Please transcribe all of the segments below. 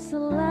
so loud.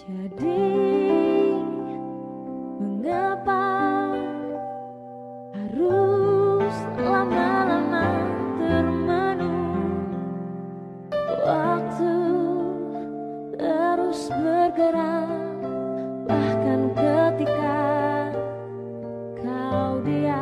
Jadi mengapa harus lama-lama termenung? Waktu terus bergerak Bahkan ketika kau diam.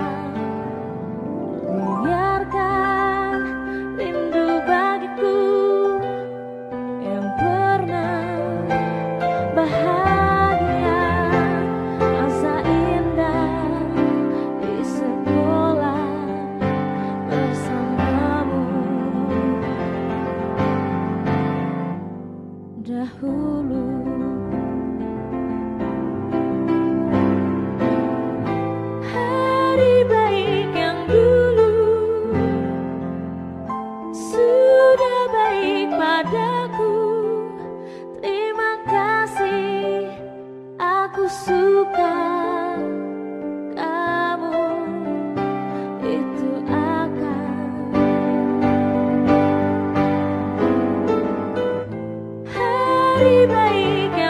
aku suka kamu itu akan hari baik.